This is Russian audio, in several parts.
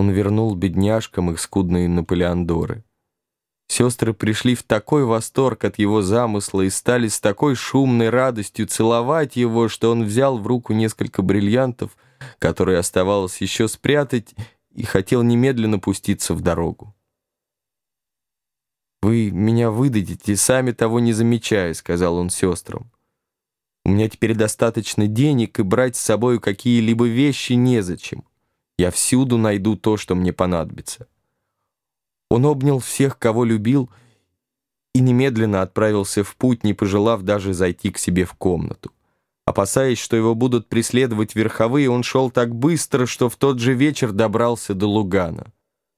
он вернул бедняжкам их скудные наполеондоры. Сестры пришли в такой восторг от его замысла и стали с такой шумной радостью целовать его, что он взял в руку несколько бриллиантов, которые оставалось еще спрятать, и хотел немедленно пуститься в дорогу. «Вы меня выдадите, сами того не замечая», — сказал он сестрам. «У меня теперь достаточно денег, и брать с собой какие-либо вещи незачем. Я всюду найду то, что мне понадобится». Он обнял всех, кого любил, и немедленно отправился в путь, не пожелав даже зайти к себе в комнату. Опасаясь, что его будут преследовать верховые, он шел так быстро, что в тот же вечер добрался до Лугана.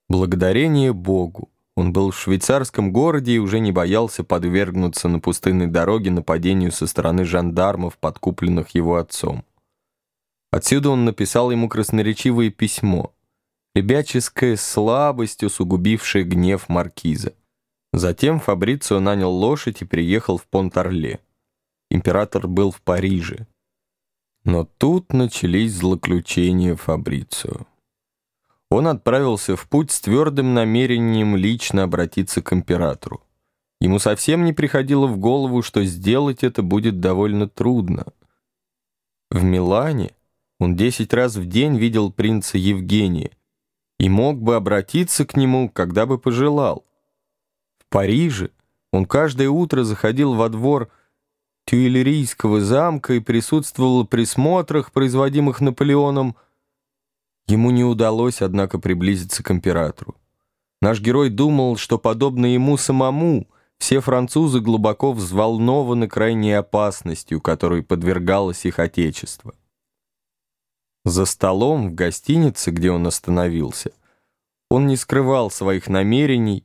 Благодарение Богу! Он был в швейцарском городе и уже не боялся подвергнуться на пустынной дороге нападению со стороны жандармов, подкупленных его отцом. Отсюда он написал ему красноречивое письмо, ребяческая слабость, усугубившая гнев маркиза. Затем Фабрицио нанял лошадь и приехал в Понт-Орле. Император был в Париже. Но тут начались злоключения Фабрицио. Он отправился в путь с твердым намерением лично обратиться к императору. Ему совсем не приходило в голову, что сделать это будет довольно трудно. В Милане он десять раз в день видел принца Евгения и мог бы обратиться к нему, когда бы пожелал. В Париже он каждое утро заходил во двор Тюильрийского замка и присутствовал при смотрах, производимых Наполеоном, Ему не удалось, однако, приблизиться к императору. Наш герой думал, что, подобно ему самому, все французы глубоко взволнованы крайней опасностью, которой подвергалось их отечество. За столом в гостинице, где он остановился, он не скрывал своих намерений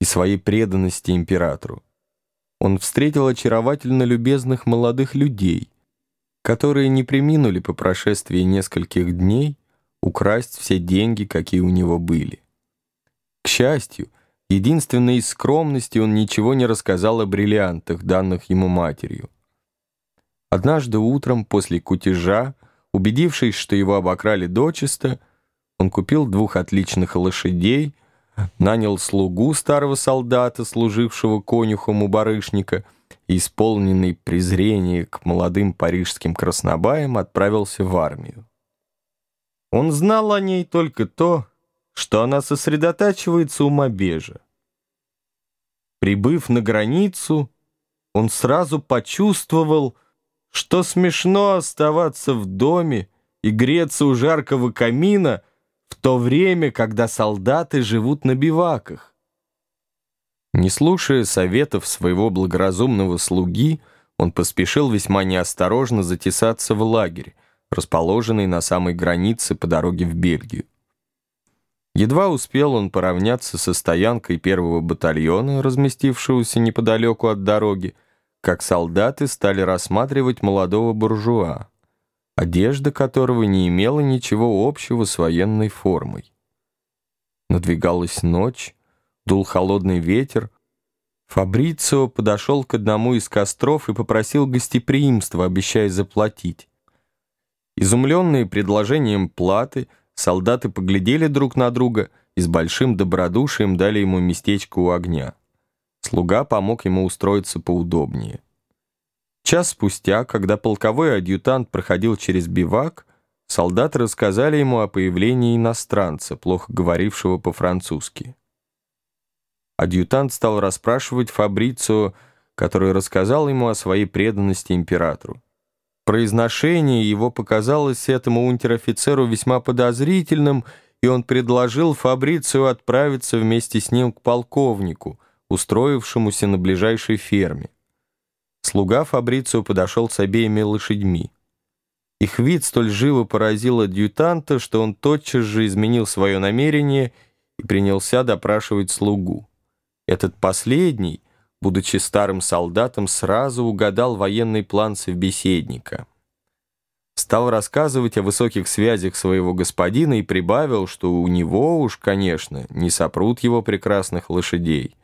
и своей преданности императору. Он встретил очаровательно любезных молодых людей, которые не приминули по прошествии нескольких дней украсть все деньги, какие у него были. К счастью, единственной из скромности он ничего не рассказал о бриллиантах, данных ему матерью. Однажды утром после кутежа, убедившись, что его обокрали дочисто, он купил двух отличных лошадей, нанял слугу старого солдата, служившего конюхом у барышника, и, исполненный презрения к молодым парижским краснобаям, отправился в армию. Он знал о ней только то, что она сосредотачивается у Мобежа. Прибыв на границу, он сразу почувствовал, что смешно оставаться в доме и греться у жаркого камина в то время, когда солдаты живут на биваках. Не слушая советов своего благоразумного слуги, он поспешил весьма неосторожно затесаться в лагерь, расположенный на самой границе по дороге в Бельгию. Едва успел он поравняться со стоянкой первого батальона, разместившегося неподалеку от дороги, как солдаты стали рассматривать молодого буржуа, одежда которого не имела ничего общего с военной формой. Надвигалась ночь, дул холодный ветер, Фабрицио подошел к одному из костров и попросил гостеприимства, обещая заплатить. Изумленные предложением платы, солдаты поглядели друг на друга и с большим добродушием дали ему местечко у огня. Слуга помог ему устроиться поудобнее. Час спустя, когда полковой адъютант проходил через бивак, солдаты рассказали ему о появлении иностранца, плохо говорившего по-французски. Адъютант стал расспрашивать Фабрицио, который рассказал ему о своей преданности императору. Произношение его показалось этому унтер-офицеру весьма подозрительным, и он предложил Фабрицию отправиться вместе с ним к полковнику, устроившемуся на ближайшей ферме. Слуга Фабрицио подошел с обеими лошадьми. Их вид столь живо поразил адъютанта, что он тотчас же изменил свое намерение и принялся допрашивать слугу. Этот последний будучи старым солдатом, сразу угадал военный план совбеседника. Стал рассказывать о высоких связях своего господина и прибавил, что у него уж, конечно, не сопрут его прекрасных лошадей.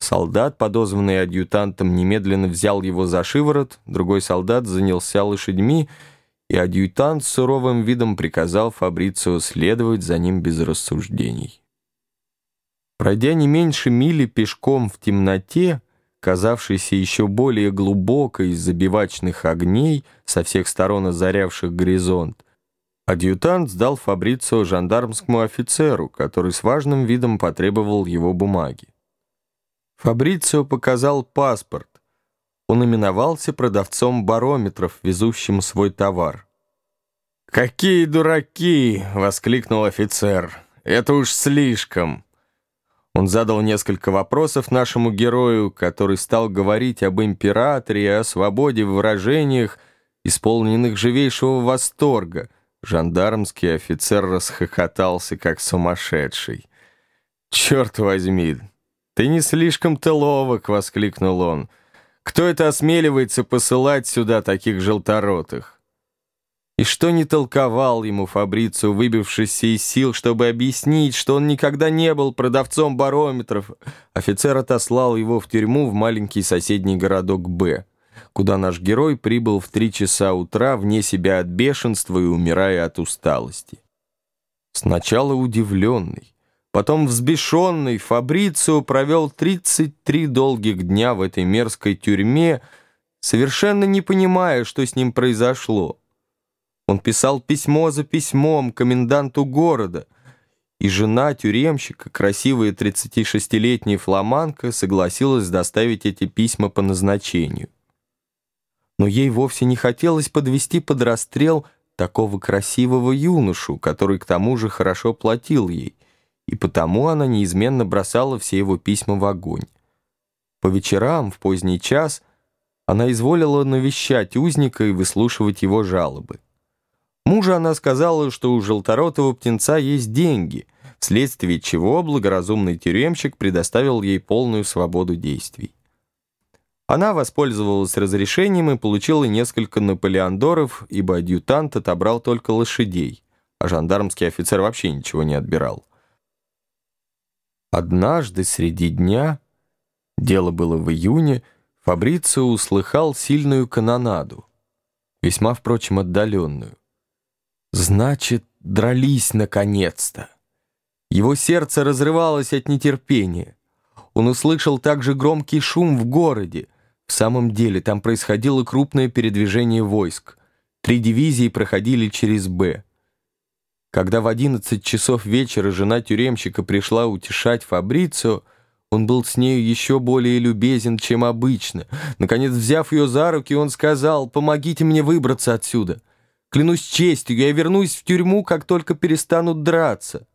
Солдат, подозванный адъютантом, немедленно взял его за шиворот, другой солдат занялся лошадьми, и адъютант суровым видом приказал Фабрицио следовать за ним без рассуждений. Пройдя не меньше мили пешком в темноте, казавшейся еще более глубокой из забивачных огней, со всех сторон озарявших горизонт, адъютант сдал Фабрицио жандармскому офицеру, который с важным видом потребовал его бумаги. Фабрицио показал паспорт. Он именовался продавцом барометров, везущим свой товар. «Какие дураки!» — воскликнул офицер. «Это уж слишком!» Он задал несколько вопросов нашему герою, который стал говорить об императоре и о свободе в выражениях, исполненных живейшего восторга. Жандармский офицер расхохотался, как сумасшедший. «Черт возьми, ты не слишком-то ловок!» — воскликнул он. «Кто это осмеливается посылать сюда таких желторотых?» И что не толковал ему Фабрицу, выбившийся из сил, чтобы объяснить, что он никогда не был продавцом барометров, офицер отослал его в тюрьму в маленький соседний городок Б, куда наш герой прибыл в три часа утра вне себя от бешенства и умирая от усталости. Сначала удивленный, потом взбешенный, Фабрицио провел 33 долгих дня в этой мерзкой тюрьме, совершенно не понимая, что с ним произошло. Он писал письмо за письмом коменданту города, и жена тюремщика, красивая 36-летняя фламанка, согласилась доставить эти письма по назначению. Но ей вовсе не хотелось подвести под расстрел такого красивого юношу, который к тому же хорошо платил ей, и потому она неизменно бросала все его письма в огонь. По вечерам, в поздний час, она изволила навещать узника и выслушивать его жалобы. Мужа она сказала, что у желторотого птенца есть деньги, вследствие чего благоразумный тюремщик предоставил ей полную свободу действий. Она воспользовалась разрешением и получила несколько наполеондоров, ибо адъютант отобрал только лошадей, а жандармский офицер вообще ничего не отбирал. Однажды среди дня, дело было в июне, Фабрицио услыхал сильную канонаду, весьма, впрочем, отдаленную. Значит, дрались наконец-то. Его сердце разрывалось от нетерпения. Он услышал также громкий шум в городе. В самом деле, там происходило крупное передвижение войск. Три дивизии проходили через «Б». Когда в 11 часов вечера жена тюремщика пришла утешать Фабрицио, он был с нею еще более любезен, чем обычно. Наконец, взяв ее за руки, он сказал, «Помогите мне выбраться отсюда». Клянусь честью, я вернусь в тюрьму, как только перестанут драться.